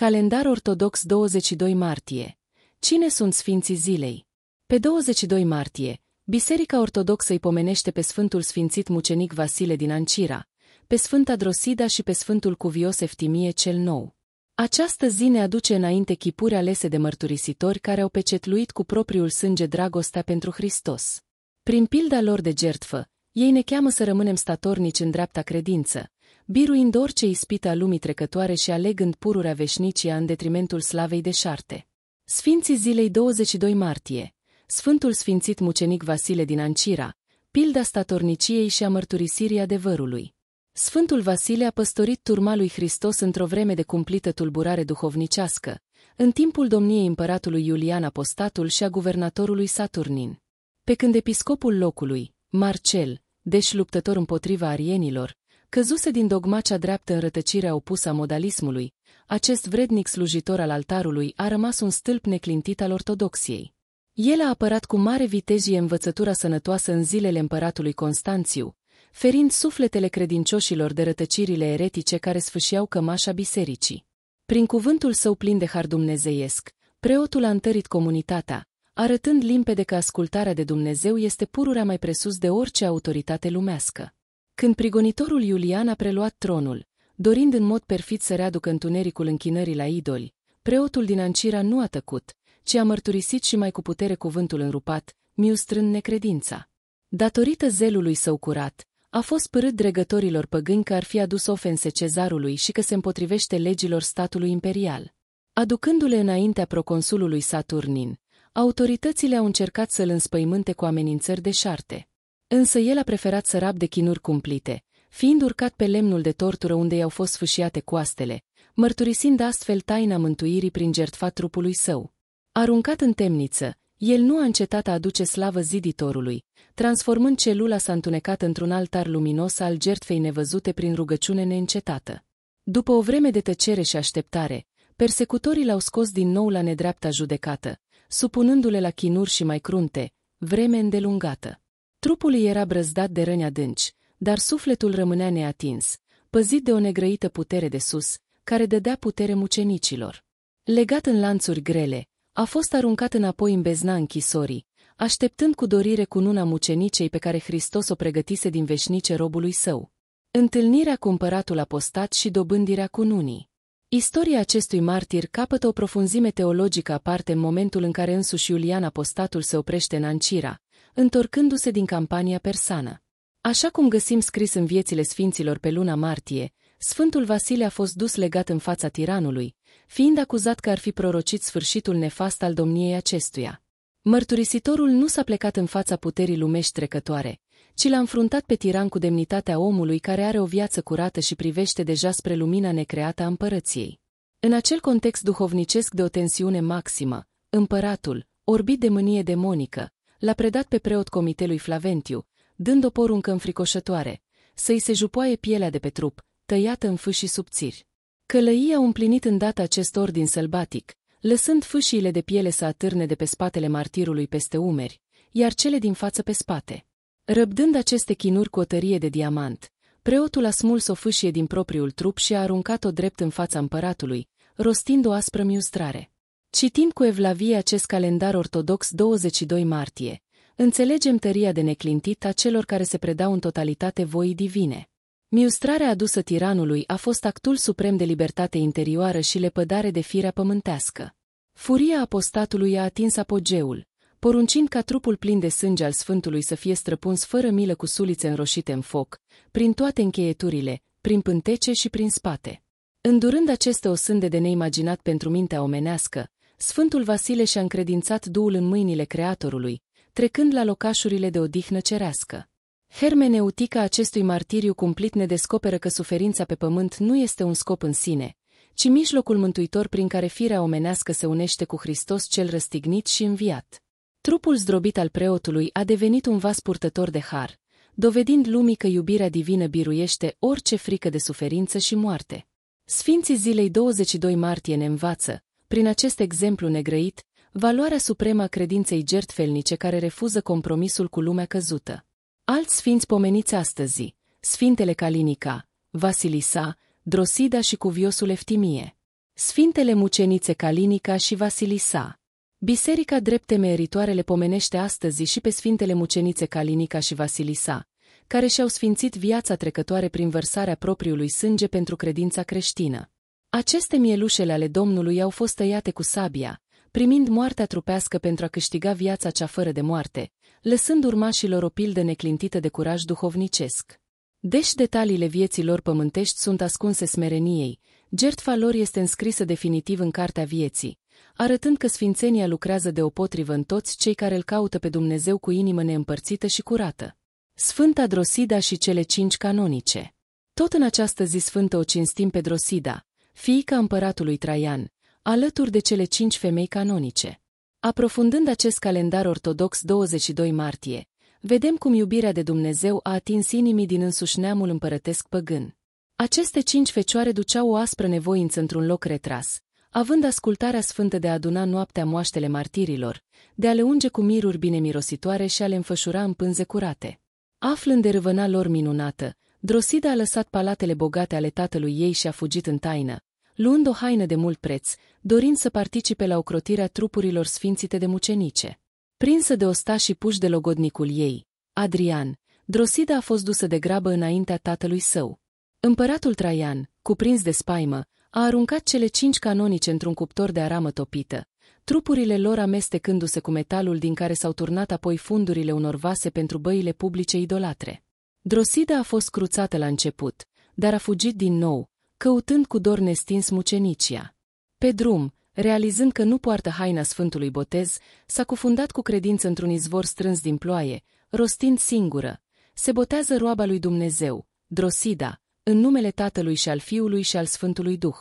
Calendar ortodox 22 martie. Cine sunt sfinții zilei? Pe 22 martie, Biserica Ortodoxă îi pomenește pe Sfântul Sfințit Mucenic Vasile din Ancira, pe Sfânta Drosida și pe Sfântul Cuvios Eftimie cel Nou. Această zi ne aduce înainte chipuri alese de mărturisitori care au pecetluit cu propriul sânge dragostea pentru Hristos. Prin pilda lor de gertfă, ei ne cheamă să rămânem statornici în dreapta credință, biruind orice ispită a lumii trecătoare și alegând pururea veșnicia în detrimentul slavei de șarte. Sfinții zilei 22 martie Sfântul Sfințit Mucenic Vasile din Ancira, pilda statorniciei și a mărturisirii adevărului. Sfântul Vasile a păstorit turma lui Hristos într-o vreme de cumplită tulburare duhovnicească, în timpul domniei împăratului Iulian Apostatul și a guvernatorului Saturnin. Pe când episcopul locului, Marcel, deși luptător împotriva arienilor, căzuse din dogma cea dreaptă în rătăcirea opusă a modalismului, acest vrednic slujitor al altarului a rămas un stâlp neclintit al ortodoxiei. El a apărat cu mare vitezie învățătura sănătoasă în zilele împăratului Constanțiu, ferind sufletele credincioșilor de rătăcirile eretice care sfâșiau cămașa bisericii. Prin cuvântul său plin de har dumnezeiesc, preotul a întărit comunitatea, arătând limpede că ascultarea de Dumnezeu este pururea mai presus de orice autoritate lumească. Când prigonitorul Iulian a preluat tronul, dorind în mod perfid să readucă întunericul închinării la idoli, preotul din Ancira nu a tăcut, ci a mărturisit și mai cu putere cuvântul înrupat, miustrând necredința. Datorită zelului său curat, a fost părât dregătorilor păgâni că ar fi adus ofense cezarului și că se împotrivește legilor statului imperial. Aducându-le înaintea proconsulului Saturnin, autoritățile au încercat să-l înspăimânte cu amenințări de șarte. Însă el a preferat să rabde chinuri cumplite, fiind urcat pe lemnul de tortură unde i-au fost sfâșiate coastele, mărturisind astfel taina mântuirii prin jertfa trupului său. Aruncat în temniță, el nu a încetat a aduce slavă ziditorului, transformând celula s-a întunecat într-un altar luminos al jertfei nevăzute prin rugăciune neîncetată. După o vreme de tăcere și așteptare, persecutorii l-au scos din nou la nedreapta judecată, supunându-le la chinuri și mai crunte, vreme îndelungată. Trupul îi era brăzdat de răni adânci, dar sufletul rămânea neatins, păzit de o negrăită putere de sus, care dădea putere mucenicilor. Legat în lanțuri grele, a fost aruncat înapoi în bezna închisorii, așteptând cu dorire cununa mucenicei pe care Hristos o pregătise din veșnice robului său. Întâlnirea cu împăratul apostat și dobândirea cununii. Istoria acestui martir capătă o profunzime teologică aparte în momentul în care însuși Iulian apostatul se oprește în Ancira, întorcându-se din campania persană. Așa cum găsim scris în viețile sfinților pe luna martie, Sfântul Vasile a fost dus legat în fața tiranului, fiind acuzat că ar fi prorocit sfârșitul nefast al domniei acestuia. Mărturisitorul nu s-a plecat în fața puterii lumești trecătoare, ci l-a înfruntat pe tiran cu demnitatea omului care are o viață curată și privește deja spre lumina necreată a împărăției. În acel context duhovnicesc de o tensiune maximă, împăratul, orbit de mânie demonică, l-a predat pe preot comitelui Flaventiu, dând o poruncă înfricoșătoare, să-i se jupoaie pielea de pe trup, tăiată în fâșii subțiri. Călăii au împlinit îndată acest ordin sălbatic, lăsând fâșiile de piele să atârne de pe spatele martirului peste umeri, iar cele din față pe spate. Răbdând aceste chinuri cu o tărie de diamant, preotul a smuls o fâșie din propriul trup și a aruncat-o drept în fața împăratului, rostind o aspră miustrare. Citind cu evlavie acest calendar ortodox 22 martie, înțelegem tăria de neclintit a celor care se predau în totalitate voii divine. Miustrarea adusă tiranului a fost actul suprem de libertate interioară și lepădare de firea pământească. Furia apostatului a atins apogeul, poruncind ca trupul plin de sânge al Sfântului să fie străpuns fără milă cu sulițe înroșite în foc, prin toate încheieturile, prin pântece și prin spate. Îndurând aceste osânde de neimaginat pentru mintea omenească, Sfântul Vasile și-a încredințat duul în mâinile Creatorului, trecând la locașurile de odihnă cerească. Hermeneutica acestui martiriu cumplit ne descoperă că suferința pe pământ nu este un scop în sine, ci mijlocul mântuitor prin care firea omenească se unește cu Hristos cel răstignit și înviat. Trupul zdrobit al preotului a devenit un vas purtător de har, dovedind lumii că iubirea divină biruiește orice frică de suferință și moarte. Sfinții zilei 22 martie ne învață, prin acest exemplu negrăit, valoarea supremă a credinței gertfelnice care refuză compromisul cu lumea căzută. Alți sfinți pomeniți astăzi, Sfintele Calinica, Vasilisa, Drosida și Cuviosul Eftimie. Sfintele mucenițe Calinica și Vasilisa Biserica Drepte Meritoare le pomenește astăzi și pe Sfintele Mucenițe Calinica și Vasilisa, care și-au sfințit viața trecătoare prin vărsarea propriului sânge pentru credința creștină. Aceste mielușele ale Domnului au fost tăiate cu sabia, primind moartea trupească pentru a câștiga viața cea fără de moarte, lăsând urmașilor o pildă neclintită de curaj duhovnicesc. Deși detaliile vieții lor pământești sunt ascunse smereniei, Gertfa lor este înscrisă definitiv în cartea vieții, arătând că sfințenia lucrează de opotrivă în toți cei care îl caută pe Dumnezeu cu inimă neîmpărțită și curată. Sfânta Drosida și cele cinci canonice Tot în această zi sfântă o cinstim pe Drosida, fiica împăratului Traian, alături de cele cinci femei canonice. Aprofundând acest calendar ortodox 22 martie, vedem cum iubirea de Dumnezeu a atins inimii din însuși neamul împărătesc păgân. Aceste cinci fecioare duceau o aspră nevoință într-un loc retras, având ascultarea sfântă de a aduna noaptea moaștele martirilor, de a le unge cu miruri bine mirositoare și a le înfășura în pânze curate. Aflând de râvăna lor minunată, Drosida a lăsat palatele bogate ale tatălui ei și a fugit în taină, luând o haină de mult preț, dorind să participe la ocrotirea trupurilor sfințite de mucenice. Prinsă de ostașii puși de logodnicul ei, Adrian, Drosida a fost dusă de grabă înaintea tatălui său. Împăratul Traian, cuprins de spaimă, a aruncat cele cinci canonice într-un cuptor de aramă topită, trupurile lor amestecându-se cu metalul din care s-au turnat apoi fundurile unor vase pentru băile publice idolatre. Drosida a fost cruțată la început, dar a fugit din nou, căutând cu dor nestins mucenicia. Pe drum, realizând că nu poartă haina Sfântului Botez, s-a cufundat cu credință într-un izvor strâns din ploaie, rostind singură, se botează roaba lui Dumnezeu, Drosida, în numele Tatălui și al Fiului și al Sfântului Duh.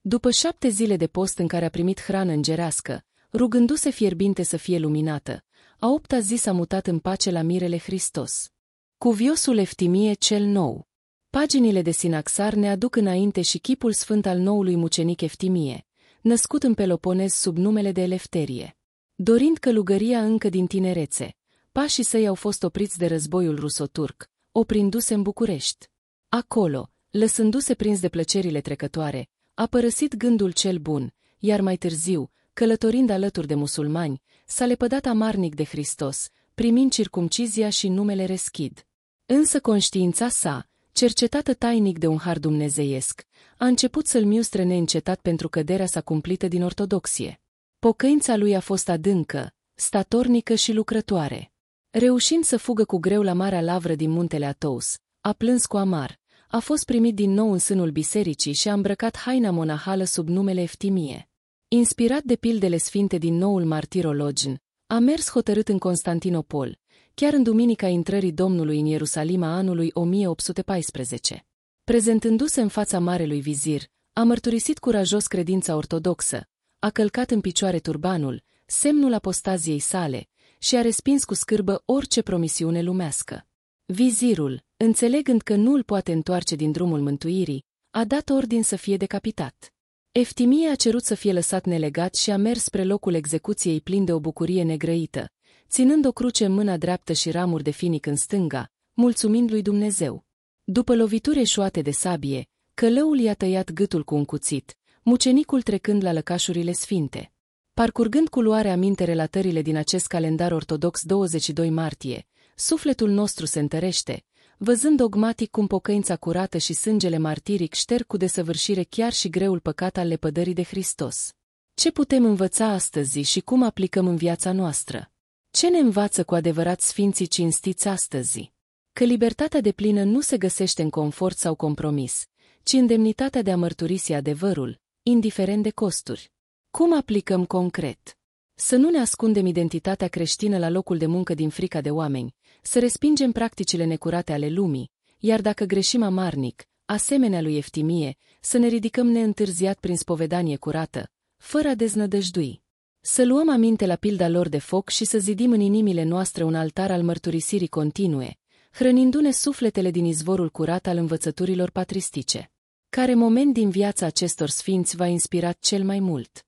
După șapte zile de post în care a primit hrană îngerească, rugându-se fierbinte să fie luminată, a opta zi s-a mutat în pace la mirele Hristos. Cuviosul Eftimie cel nou Paginile de sinaxar ne aduc înainte și chipul sfânt al noului mucenic Eftimie, născut în Peloponez sub numele de Elefterie. Dorind călugăria încă din tinerețe, pașii săi au fost opriți de războiul rusoturc, oprindu-se în București. Acolo, lăsându-se prins de plăcerile trecătoare, a părăsit gândul cel bun, iar mai târziu, călătorind alături de musulmani, s-a lepădat amarnic de Hristos, primind circumcizia și numele Reschid. Însă conștiința sa, cercetată tainic de un har dumnezeiesc, a început să-l miustre neîncetat pentru căderea sa cumplită din ortodoxie. Pocăința lui a fost adâncă, statornică și lucrătoare. Reușind să fugă cu greu la Marea Lavră din muntele Atous, a plâns cu amar, a fost primit din nou în sânul bisericii și a îmbrăcat haina monahală sub numele Eftimie. Inspirat de pildele sfinte din noul martirologin, a mers hotărât în Constantinopol, chiar în duminica intrării Domnului în Ierusalim a anului 1814. Prezentându-se în fața marelui vizir, a mărturisit curajos credința ortodoxă, a călcat în picioare turbanul, semnul apostaziei sale, și a respins cu scârbă orice promisiune lumească. Vizirul, înțelegând că nu îl poate întoarce din drumul mântuirii, a dat ordin să fie decapitat. Eftimie a cerut să fie lăsat nelegat și a mers spre locul execuției plin de o bucurie negrăită, ținând o cruce în mâna dreaptă și ramuri de finic în stânga, mulțumind lui Dumnezeu. După lovituri eșuate de sabie, călăul i-a tăiat gâtul cu un cuțit, mucenicul trecând la lăcașurile sfinte. Parcurgând cu luare aminte relatările din acest calendar ortodox 22 martie, sufletul nostru se întărește, văzând dogmatic cum pocăința curată și sângele martiric șterg cu desăvârșire chiar și greul păcat al lepădării de Hristos. Ce putem învăța astăzi și cum aplicăm în viața noastră? Ce ne învață cu adevărat sfinții cinstiți astăzi? Că libertatea de plină nu se găsește în confort sau compromis, ci în demnitatea de a mărturisi adevărul, indiferent de costuri. Cum aplicăm concret? Să nu ne ascundem identitatea creștină la locul de muncă din frica de oameni, să respingem practicile necurate ale lumii, iar dacă greșim amarnic, asemenea lui Eftimie, să ne ridicăm neîntârziat prin spovedanie curată, fără a deznădăjdui. Să luăm aminte la pilda lor de foc și să zidim în inimile noastre un altar al mărturisirii continue, hrănindu-ne sufletele din izvorul curat al învățăturilor patristice. Care moment din viața acestor sfinți v-a inspirat cel mai mult?